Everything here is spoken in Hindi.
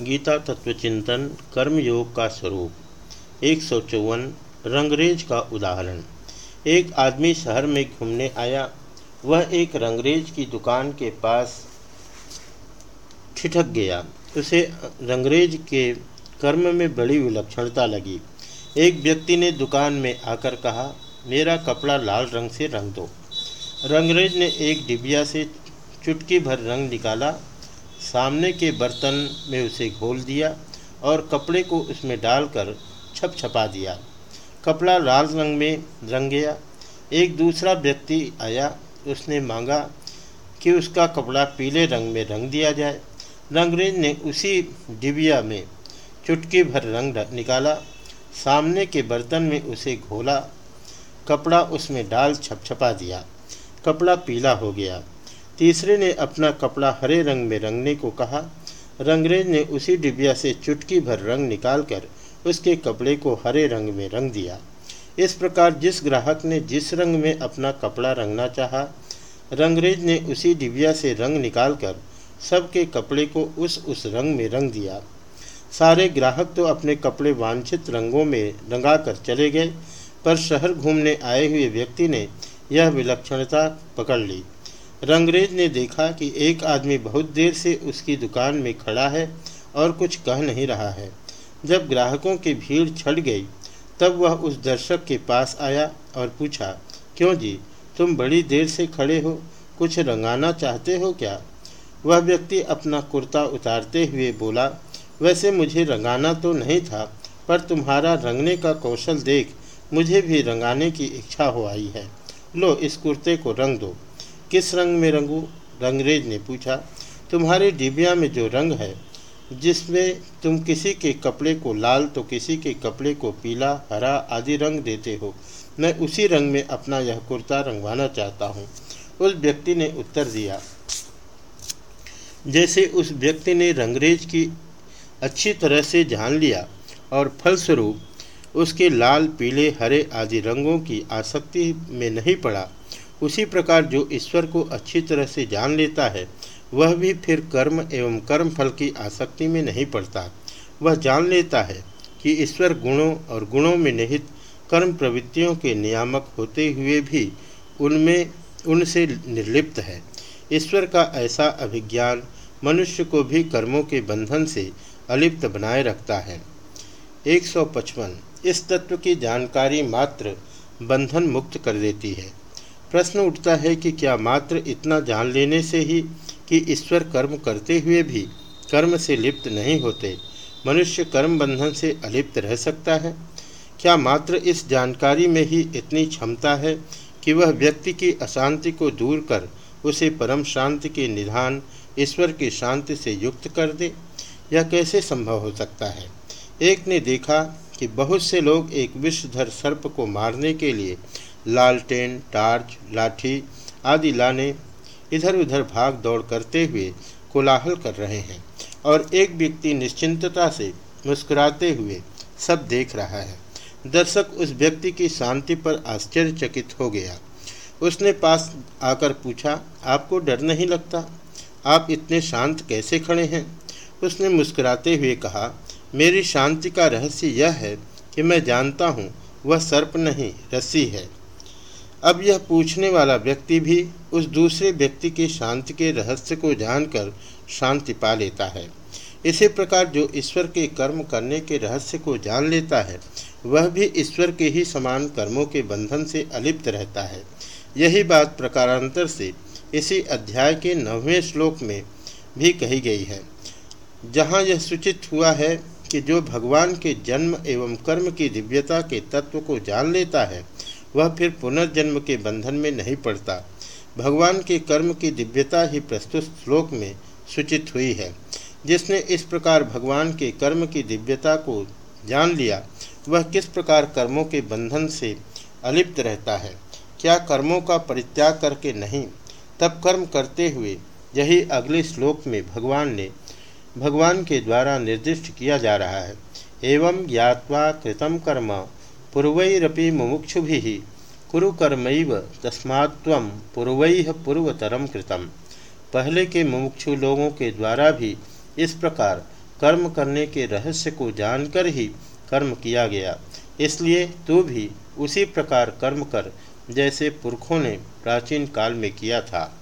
गीता तत्वचिंतन कर्मयोग का स्वरूप। एक सौ चौवन रंगरेज का उदाहरण। एक आदमी शहर में घूमने आया। वह एक रंगरेज की दुकान के पास ठिठक गया। उसे रंगरेज के कर्म में बड़ी विलक्षणता लगी। एक व्यक्ति ने दुकान में आकर कहा, मेरा कपड़ा लाल रंग से रंग दो। रंगरेज ने एक डिबिया से चुटकी भर रंग निकाला। सामने के बर्तन में उसे घोल दिया और कपड़े को उसमें डालकर छप छपा दिया। कपड़ा लाल रंग में रंग गया एक दूसरा व्यक्ति आया। उसने मांगा कि उसका कपड़ा पीले रंग में रंग दिया जाए। रंगरेज ने उसी डिबिया में चुटकी भर रंग निकाला। सामने के बर्तन में उसे घोला। कपड़ा उसमें डाल छपछपा दिया। कपड़ा पीला हो गया। तीसरे ने अपना कपड़ा हरे रंग में रंगने को कहा। रंगरेज ने उसी डिबिया से चुटकी भर रंग निकालकर उसके कपड़े को हरे रंग में रंग दिया। इस प्रकार जिस ग्राहक ने जिस रंग में अपना कपड़ा रंगना चाहा, रंगरेज ने उसी डिबिया से रंग निकालकर सबके कपड़े को उस उस रंग में रंग दिया। सारे ग्राहक तो अपने कपड़े वांछित रंगों में रंगा कर चले गए, पर शहर घूमने आए हुए व्यक्ति ने यह विलक्षणता पकड़ ली। रंगरेज ने देखा कि एक आदमी बहुत देर से उसकी दुकान में खड़ा है और कुछ कह नहीं रहा है। जब ग्राहकों की भीड़ छट गई, तब वह उस दर्शक के पास आया और पूछा, क्यों जी, तुम बड़ी देर से खड़े हो, कुछ रंगाना चाहते हो क्या? वह व्यक्ति अपना कुर्ता उतारते हुए बोला, वैसे मुझे रंगाना तो नहीं था, पर तुम्हारा रंगने का कौशल देख मुझे भी रंगाने की इच्छा हो आई है। लो, इस कुर्ते को रंग दो। किस रंग में रंगू? रंगरेज ने पूछा, तुम्हारे डिबिया में जो रंग है, जिसमें तुम किसी के कपड़े को लाल तो किसी के कपड़े को पीला, हरा आदि रंग देते हो, मैं उसी रंग में अपना यह कुर्ता रंगवाना चाहता हूँ। उस व्यक्ति ने उत्तर दिया, जैसे उस व्यक्ति ने रंगरेज की अच्छी तरह से जान लिया और फलस्वरूप उसके लाल, पीले, हरे आदि रंगों की आसक्ति में नहीं पड़ा उसी प्रकार जो ईश्वर को अच्छी तरह से जान लेता है, वह भी फिर कर्म एवं कर्म फल की आसक्ति में नहीं पड़ता। वह जान लेता है कि ईश्वर गुणों और गुणों में निहित कर्म प्रवृत्तियों के नियामक होते हुए भी उनमें, उनसे निर्लिप्त है। ईश्वर का ऐसा अभिज्ञान मनुष्य को भी कर्मों के बंधन से अलिप्त बनाए रखता है। 155 इस तत्व की जानकारी मात्र बंधन मुक्त कर देती है। प्रश्न उठता है कि क्या मात्र इतना जान लेने से ही कि ईश्वर कर्म करते हुए भी कर्म से लिप्त नहीं होते? मनुष्य कर्म बंधन से अलिप्त रह सकता है? क्या मात्र इस जानकारी में ही इतनी क्षमता है कि वह व्यक्ति की अशांति को दूर कर उसे परम शांति के निधान, ईश्वर की शांति से युक्त कर दे? यह कैसे संभव हो सकता है? एक ने देखा कि बहुत से लोग एक विषधर सर्प को मारने के लिए लालटेन टार्च, लाठी आदि लाने इधर उधर भाग दौड़ करते हुए कोलाहल कर रहे हैं और एक व्यक्ति निश्चिंतता से मुस्कुराते हुए सब देख रहा है। दर्शक उस व्यक्ति की शांति पर आश्चर्यचकित हो गया। उसने पास आकर पूछा, आपको डर नहीं लगता? आप इतने शांत कैसे खड़े हैं? उसने मुस्कुराते हुए कहा, मेरी शांति का रहस्य यह है कि मैं जानता हूँ, वह सर्प नहीं, रस्सी है। अब यह पूछने वाला व्यक्ति भी उस दूसरे व्यक्ति के शांति के रहस्य को जानकर शांति पा लेता है। इसी प्रकार जो ईश्वर के कर्म करने के रहस्य को जान लेता है, वह भी ईश्वर के ही समान कर्मों के बंधन से अलिप्त रहता है। यही बात प्रकारांतर से इसी अध्याय के नौवें श्लोक में भी कही गई है। जहाँ यह सूचित हुआ है कि जो भगवान के जन्म एवं कर्म की दिव्यता के तत्व को जान लेता है वह फिर पुनर्जन्म के बंधन में नहीं पड़ता। भगवान के कर्म की दिव्यता ही प्रस्तुत श्लोक में सूचित हुई है। जिसने इस प्रकार भगवान के कर्म की दिव्यता को जान लिया, वह किस प्रकार कर्मों के बंधन से अलिप्त रहता है? क्या कर्मों का परित्याग करके नहीं? तब कर्म करते हुए यही अगले श्लोक में भगवान ने भगवान के द्वारा निर्दिष्ट किया जा रहा है। एवं ज्ञावा कृतम कर्म। पूर्वरपि मुमुक्षु कुरु कर्मैव तस्मात्व पूर्व पूर्वतरम कृतम। पहले के मुमुक्षु लोगों के द्वारा भी इस प्रकार कर्म करने के रहस्य को जानकर ही कर्म किया गया। इसलिए तू भी उसी प्रकार कर्म कर, जैसे पुरखों ने प्राचीन काल में किया था।